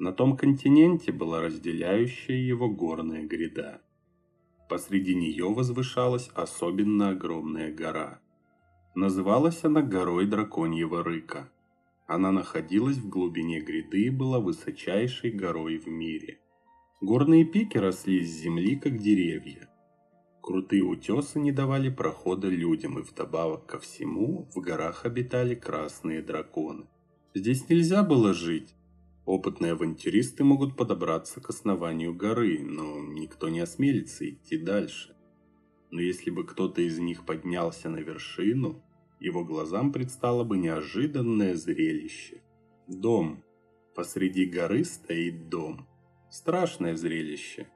На том континенте была разделяющая его горная гряда. Посреди нее возвышалась особенно огромная гора. Называлась она горой Драконьего Рыка. Она находилась в глубине гряды и была высочайшей горой в мире. Горные пики росли с земли, как деревья. Крутые утесы не давали прохода людям, и вдобавок ко всему в горах обитали красные драконы. Здесь нельзя было жить, Опытные авантюристы могут подобраться к основанию горы, но никто не осмелится идти дальше. Но если бы кто-то из них поднялся на вершину, его глазам предстало бы неожиданное зрелище. Дом. Посреди горы стоит дом. Страшное зрелище.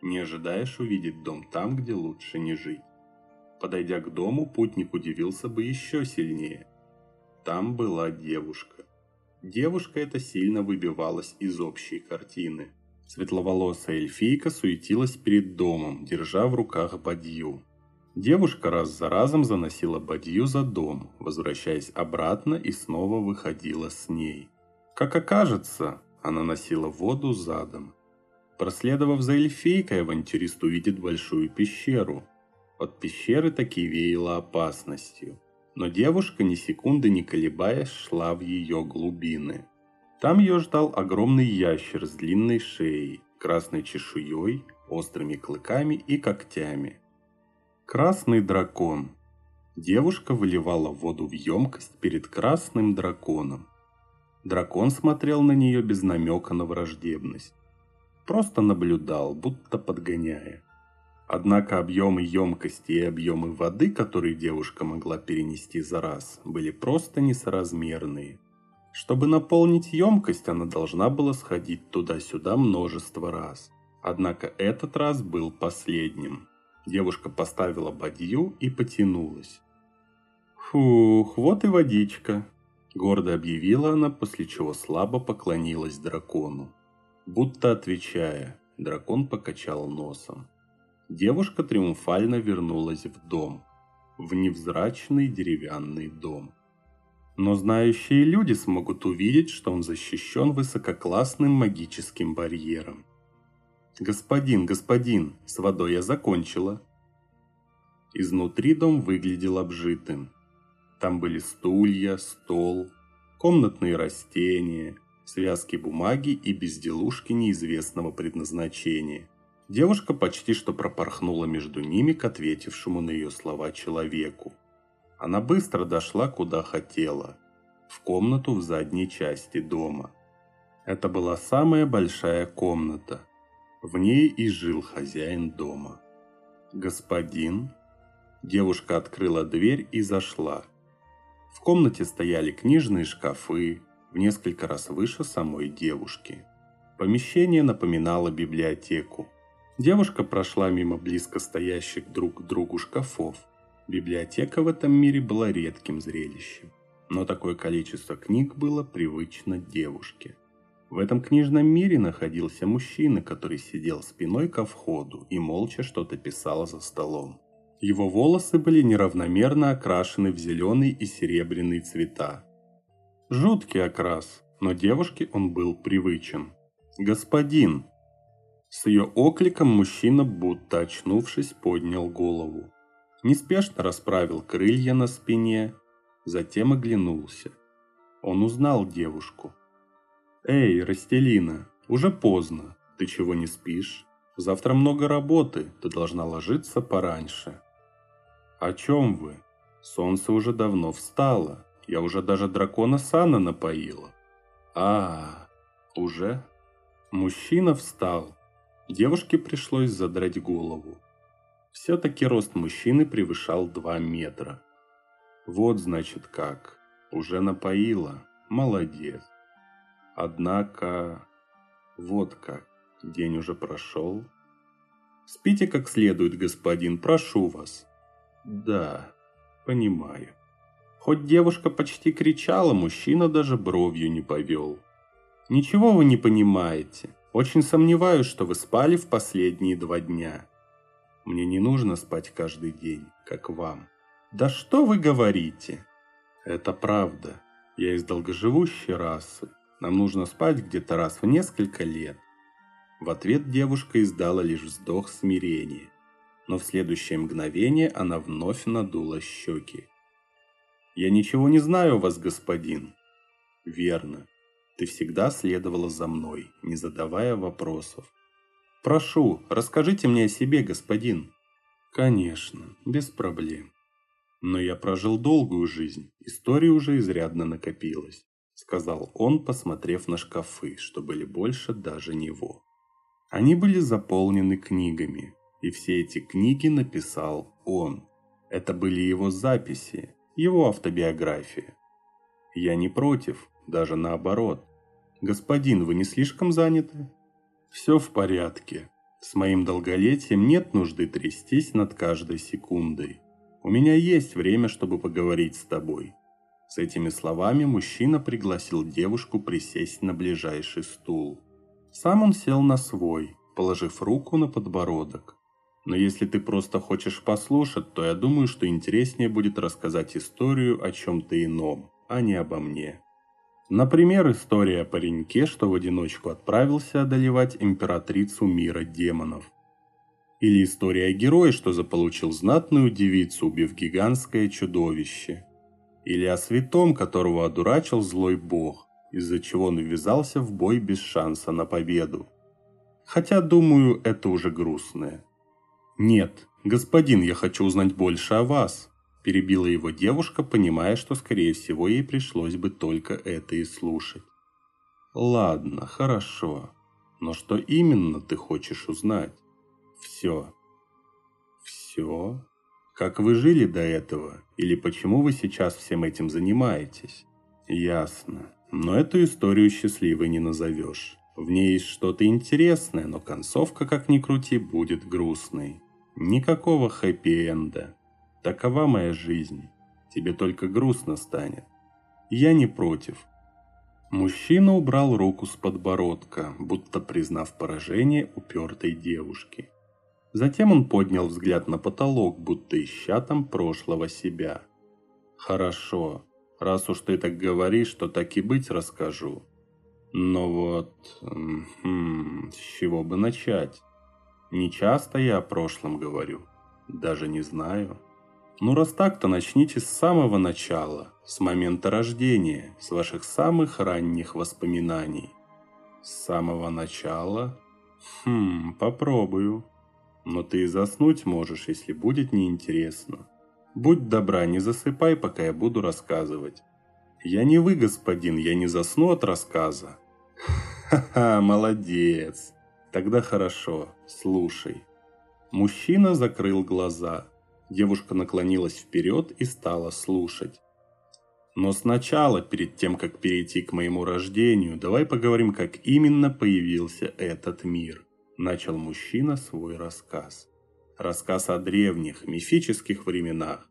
Не ожидаешь увидеть дом там, где лучше не жить. Подойдя к дому, путник удивился бы еще сильнее. Там была девушка. Девушка эта сильно выбивалась из общей картины. Светловолосая эльфийка суетилась перед домом, держа в руках бадью. Девушка раз за разом заносила бадью за дом, возвращаясь обратно и снова выходила с ней. Как окажется, она носила воду задом. Проследовав за эльфийкой, авантюрист увидит большую пещеру. От пещеры таки веяло опасностью – но девушка ни секунды не колебаясь шла в ее глубины. Там ее ждал огромный ящер с длинной шеей, красной чешуей, острыми клыками и когтями. Красный дракон. Девушка выливала воду в емкость перед красным драконом. Дракон смотрел на нее без намека на враждебность. Просто наблюдал, будто подгоняя. Однако объемы емкости и объемы воды, которые девушка могла перенести за раз, были просто несоразмерные. Чтобы наполнить емкость, она должна была сходить туда-сюда множество раз. Однако этот раз был последним. Девушка поставила бадью и потянулась. «Фух, вот и водичка», – гордо объявила она, после чего слабо поклонилась дракону. Будто отвечая, дракон покачал носом. Девушка триумфально вернулась в дом, в невзрачный деревянный дом. Но знающие люди смогут увидеть, что он защищен высококлассным магическим барьером. «Господин, господин, с водой я закончила». Изнутри дом выглядел обжитым. Там были стулья, стол, комнатные растения, связки бумаги и безделушки неизвестного предназначения – Девушка почти что пропорхнула между ними к ответившему на ее слова человеку. Она быстро дошла куда хотела, в комнату в задней части дома. Это была самая большая комната. В ней и жил хозяин дома. «Господин?» Девушка открыла дверь и зашла. В комнате стояли книжные шкафы, в несколько раз выше самой девушки. Помещение напоминало библиотеку. Девушка прошла мимо близко стоящих друг к другу шкафов. Библиотека в этом мире была редким зрелищем, но такое количество книг было привычно девушке. В этом книжном мире находился мужчина, который сидел спиной ко входу и молча что-то писал за столом. Его волосы были неравномерно окрашены в зеленый и серебряный цвета. Жуткий окрас, но девушке он был привычен. «Господин!» С ее окликом мужчина, будто очнувшись, поднял голову. Неспешно расправил крылья на спине, затем оглянулся. Он узнал девушку. «Эй, Растелина, уже поздно. Ты чего не спишь? Завтра много работы, ты должна ложиться пораньше». «О чем вы? Солнце уже давно встало. Я уже даже дракона Сана напоила». «А, уже?» Мужчина встал, Девушке пришлось задрать голову. Все-таки рост мужчины превышал 2 метра. Вот значит как. Уже напоила. Молодец. Однако... Вот как. День уже прошел. Спите как следует, господин, прошу вас. Да, понимаю. Хоть девушка почти кричала, мужчина даже бровью не повел. Ничего вы не понимаете. Очень сомневаюсь, что вы спали в последние два дня. Мне не нужно спать каждый день, как вам. Да что вы говорите? Это правда. Я из долгоживущей расы. Нам нужно спать где-то раз в несколько лет. В ответ девушка издала лишь вздох смирения. Но в следующее мгновение она вновь надула щеки. «Я ничего не знаю о вас, господин». «Верно. Ты всегда следовала за мной, не задавая вопросов. Прошу, расскажите мне о себе, господин». «Конечно, без проблем. Но я прожил долгую жизнь, истории уже изрядно накопилось», сказал он, посмотрев на шкафы, что были больше даже него. Они были заполнены книгами, и все эти книги написал он. Это были его записи, его автобиография. Я не против, даже наоборот. Господин, вы не слишком заняты? Все в порядке. С моим долголетием нет нужды трястись над каждой секундой. У меня есть время, чтобы поговорить с тобой. С этими словами мужчина пригласил девушку присесть на ближайший стул. Сам он сел на свой, положив руку на подбородок. Но если ты просто хочешь послушать, то я думаю, что интереснее будет рассказать историю о чем-то ином, а не обо мне. Например, история о пареньке, что в одиночку отправился одолевать императрицу мира демонов. Или история о герое, что заполучил знатную девицу, убив гигантское чудовище. Или о святом, которого одурачил злой бог, из-за чего он ввязался в бой без шанса на победу. Хотя, думаю, это уже грустное. «Нет, господин, я хочу узнать больше о вас», – перебила его девушка, понимая, что, скорее всего, ей пришлось бы только это и слушать. «Ладно, хорошо. Но что именно ты хочешь узнать?» «Все». «Все? Как вы жили до этого? Или почему вы сейчас всем этим занимаетесь?» «Ясно. Но эту историю счастливой не назовешь. В ней есть что-то интересное, но концовка, как ни крути, будет грустной. Никакого хэппи-энда. Такова моя жизнь. Тебе только грустно станет. Я не против. Мужчина убрал руку с подбородка, будто признав поражение упертой девушки. Затем он поднял взгляд на потолок, будто ища там прошлого себя. «Хорошо, раз уж ты так говоришь, то так и быть расскажу. Но вот... Хм, с чего бы начать? Не часто я о прошлом говорю. Даже не знаю. Ну раз так, то начните с самого начала, с момента рождения, с ваших самых ранних воспоминаний. С самого начала? Хм, попробую. Но ты и заснуть можешь, если будет неинтересно. Будь добра, не засыпай, пока я буду рассказывать. «Я не вы, господин, я не засну от рассказа». «Ха-ха, молодец. Тогда хорошо, слушай». Мужчина закрыл глаза. Девушка наклонилась вперед и стала слушать. Но сначала, перед тем, как перейти к моему рождению, давай поговорим, как именно появился этот мир. Начал мужчина свой рассказ. Рассказ о древних, мифических временах,